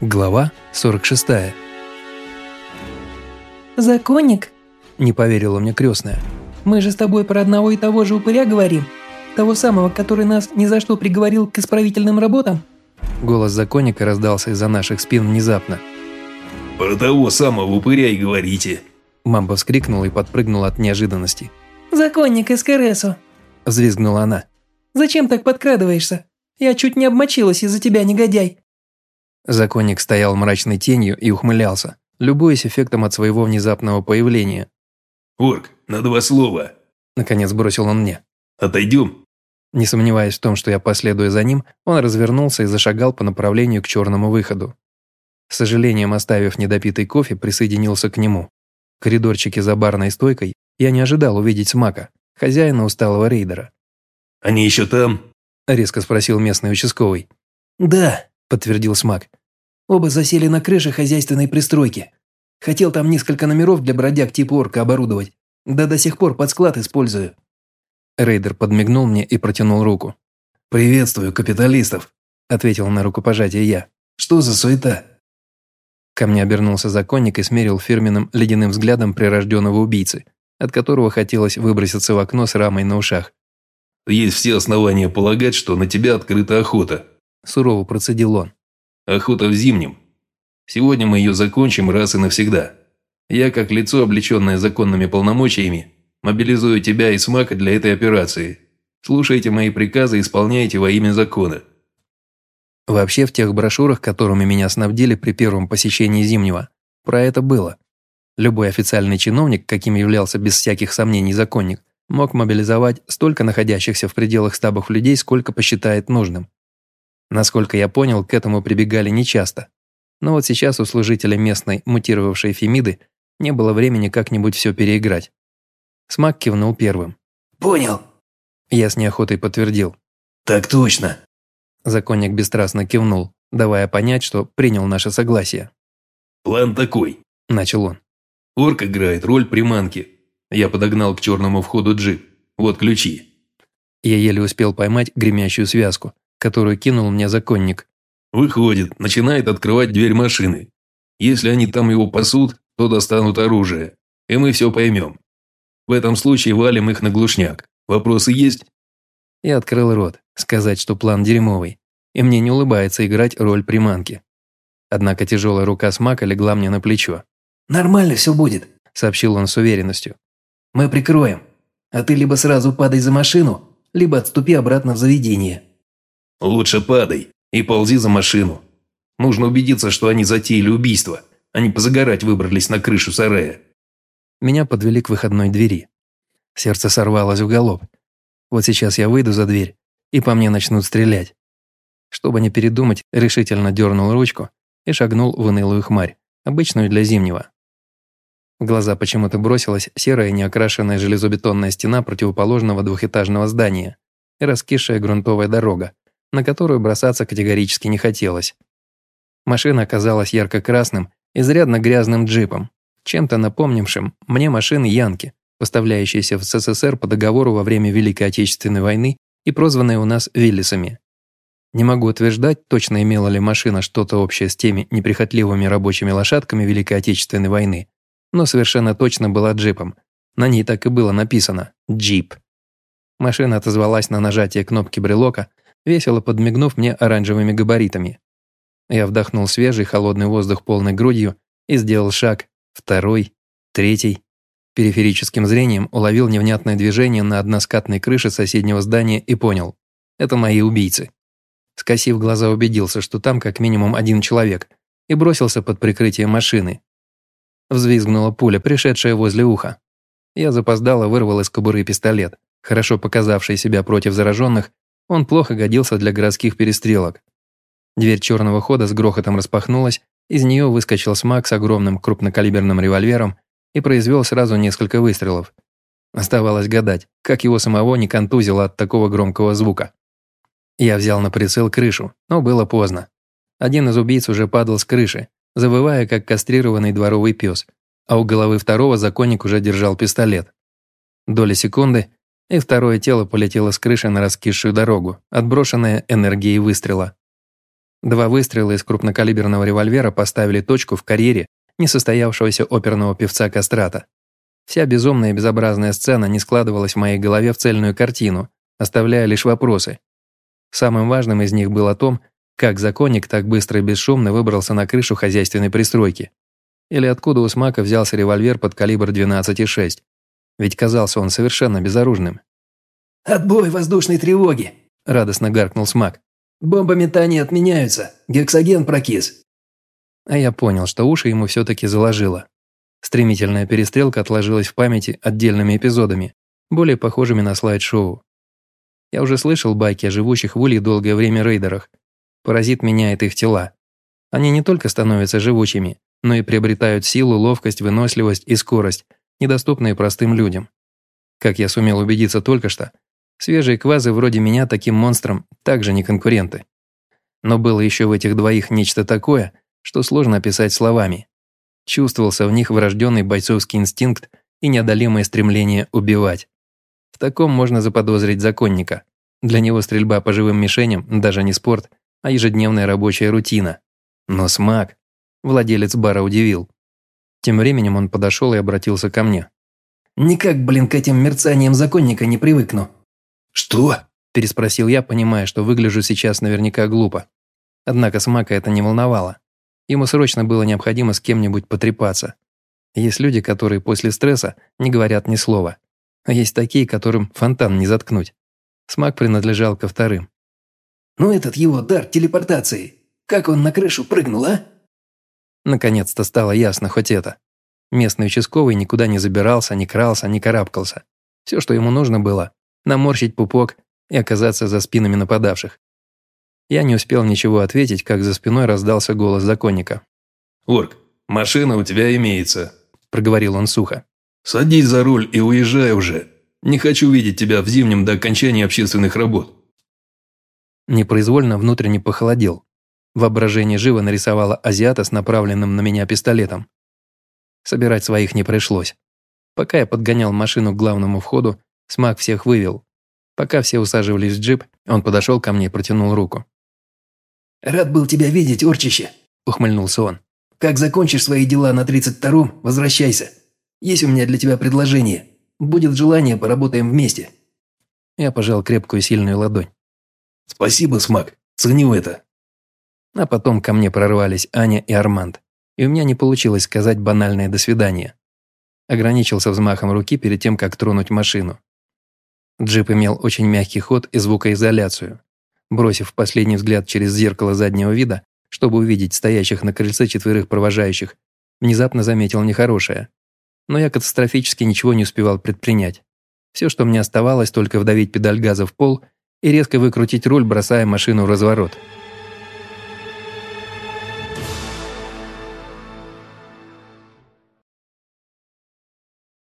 Глава 46. «Законник?» – не поверила мне крестная. «Мы же с тобой про одного и того же упыря говорим? Того самого, который нас ни за что приговорил к исправительным работам?» Голос законника раздался из-за наших спин внезапно. «Про того самого упыря и говорите!» Мамба вскрикнула и подпрыгнула от неожиданности. «Законник Эскаресо!» – взвизгнула она. «Зачем так подкрадываешься? Я чуть не обмочилась из-за тебя, негодяй!» Законник стоял мрачной тенью и ухмылялся, любуясь эффектом от своего внезапного появления. «Орк, на два слова!» Наконец бросил он мне. «Отойдем!» Не сомневаясь в том, что я последую за ним, он развернулся и зашагал по направлению к черному выходу. С сожалением, оставив недопитый кофе, присоединился к нему. В коридорчике за барной стойкой я не ожидал увидеть Смака, хозяина усталого рейдера. «Они еще там?» – резко спросил местный участковый. «Да», – подтвердил Смак. Оба засели на крыше хозяйственной пристройки. Хотел там несколько номеров для бродяг типа орка оборудовать. Да до сих пор под склад использую». Рейдер подмигнул мне и протянул руку. «Приветствую капиталистов», – ответил на рукопожатие я. «Что за суета?» Ко мне обернулся законник и смерил фирменным ледяным взглядом прирожденного убийцы, от которого хотелось выброситься в окно с рамой на ушах. «Есть все основания полагать, что на тебя открыта охота», – сурово процедил он. Охота в зимнем. Сегодня мы ее закончим раз и навсегда. Я, как лицо, облеченное законными полномочиями, мобилизую тебя и Смака для этой операции. Слушайте мои приказы и исполняйте во имя закона». Вообще, в тех брошюрах, которыми меня снабдили при первом посещении Зимнего, про это было. Любой официальный чиновник, каким являлся без всяких сомнений законник, мог мобилизовать столько находящихся в пределах стабов людей, сколько посчитает нужным. Насколько я понял, к этому прибегали нечасто. Но вот сейчас у служителя местной мутировавшей Фемиды не было времени как-нибудь все переиграть. Смак кивнул первым. «Понял». Я с неохотой подтвердил. «Так точно». Законник бесстрастно кивнул, давая понять, что принял наше согласие. «План такой», – начал он. «Орк играет роль приманки. Я подогнал к черному входу джип. Вот ключи». Я еле успел поймать гремящую связку, которую кинул мне законник. Выходит, начинает открывать дверь машины. Если они там его пасут, то достанут оружие, и мы все поймем. В этом случае валим их на глушняк. Вопросы есть?» Я открыл рот, сказать, что план дерьмовый, и мне не улыбается играть роль приманки. Однако тяжелая рука Смака легла мне на плечо. «Нормально все будет», – сообщил он с уверенностью. «Мы прикроем, а ты либо сразу падай за машину, либо отступи обратно в заведение». «Лучше падай и ползи за машину. Нужно убедиться, что они затеяли убийство, а не позагорать выбрались на крышу сарая». Меня подвели к выходной двери. Сердце сорвалось в галоп. Вот сейчас я выйду за дверь, и по мне начнут стрелять. Чтобы не передумать, решительно дернул ручку и шагнул в унылую хмарь, обычную для зимнего. В глаза почему-то бросилась серая неокрашенная железобетонная стена противоположного двухэтажного здания и раскисшая грунтовая дорога, на которую бросаться категорически не хотелось. Машина оказалась ярко-красным, изрядно грязным джипом, чем-то напомнившим мне машины Янки, поставляющиеся в СССР по договору во время Великой Отечественной войны и прозванные у нас Виллисами. Не могу утверждать, точно имела ли машина что-то общее с теми неприхотливыми рабочими лошадками Великой Отечественной войны, но совершенно точно была джипом. На ней так и было написано «Джип». Машина отозвалась на нажатие кнопки брелока, весело подмигнув мне оранжевыми габаритами. Я вдохнул свежий холодный воздух полной грудью и сделал шаг, второй, третий. Периферическим зрением уловил невнятное движение на односкатной крыше соседнего здания и понял – это мои убийцы. Скосив глаза, убедился, что там как минимум один человек, и бросился под прикрытие машины. Взвизгнула пуля, пришедшая возле уха. Я запоздало вырвал из кобуры пистолет, хорошо показавший себя против зараженных он плохо годился для городских перестрелок. Дверь черного хода с грохотом распахнулась, из нее выскочил смак с огромным крупнокалиберным револьвером и произвел сразу несколько выстрелов. Оставалось гадать, как его самого не контузило от такого громкого звука. Я взял на прицел крышу, но было поздно. Один из убийц уже падал с крыши, завывая, как кастрированный дворовый пес, а у головы второго законник уже держал пистолет. Доли секунды, и второе тело полетело с крыши на раскисшую дорогу, отброшенное энергией выстрела. Два выстрела из крупнокалиберного револьвера поставили точку в карьере несостоявшегося оперного певца Кастрата. Вся безумная и безобразная сцена не складывалась в моей голове в цельную картину, оставляя лишь вопросы. Самым важным из них был о том, как законник так быстро и бесшумно выбрался на крышу хозяйственной пристройки. Или откуда у Смака взялся револьвер под калибр 12,6. Ведь казался он совершенно безоружным. «Отбой воздушной тревоги!» – радостно гаркнул Смак. «Бомбометания отменяются. Гексоген прокис». А я понял, что уши ему все-таки заложило. Стремительная перестрелка отложилась в памяти отдельными эпизодами, более похожими на слайд-шоу. Я уже слышал байки о живущих в Улье долгое время рейдерах. Паразит меняет их тела. Они не только становятся живучими, но и приобретают силу, ловкость, выносливость и скорость, недоступные простым людям. Как я сумел убедиться только что, свежие квазы вроде меня таким монстрам также не конкуренты. Но было еще в этих двоих нечто такое, что сложно описать словами. Чувствовался в них врожденный бойцовский инстинкт и неодолимое стремление убивать. В таком можно заподозрить законника. Для него стрельба по живым мишеням даже не спорт, а ежедневная рабочая рутина. Но смак. Владелец бара удивил. Тем временем он подошел и обратился ко мне. «Никак, блин, к этим мерцаниям законника не привыкну». «Что?» – переспросил я, понимая, что выгляжу сейчас наверняка глупо. Однако Смака это не волновало. Ему срочно было необходимо с кем-нибудь потрепаться. Есть люди, которые после стресса не говорят ни слова. А есть такие, которым фонтан не заткнуть. Смак принадлежал ко вторым. «Ну этот его дар телепортации. Как он на крышу прыгнул, а?» Наконец-то стало ясно хоть это. Местный участковый никуда не забирался, не крался, не карабкался. Все, что ему нужно было – наморщить пупок и оказаться за спинами нападавших. Я не успел ничего ответить, как за спиной раздался голос законника. «Орк, машина у тебя имеется», – проговорил он сухо. «Садись за руль и уезжай уже. Не хочу видеть тебя в зимнем до окончания общественных работ». Непроизвольно внутренне похолодел. Воображение живо нарисовало азиата с направленным на меня пистолетом. Собирать своих не пришлось. Пока я подгонял машину к главному входу, смак всех вывел. Пока все усаживались в джип, он подошел ко мне и протянул руку. «Рад был тебя видеть, Орчище», – ухмыльнулся он. «Как закончишь свои дела на 32-м, возвращайся. Есть у меня для тебя предложение. Будет желание, поработаем вместе». Я пожал крепкую сильную ладонь. «Спасибо, Смак. Ценю это». А потом ко мне прорвались Аня и Арманд, и у меня не получилось сказать банальное «до свидания». Ограничился взмахом руки перед тем, как тронуть машину. Джип имел очень мягкий ход и звукоизоляцию. Бросив последний взгляд через зеркало заднего вида, чтобы увидеть стоящих на крыльце четверых провожающих, внезапно заметил нехорошее. Но я катастрофически ничего не успевал предпринять. Все, что мне оставалось, только вдавить педаль газа в пол и резко выкрутить руль, бросая машину в разворот.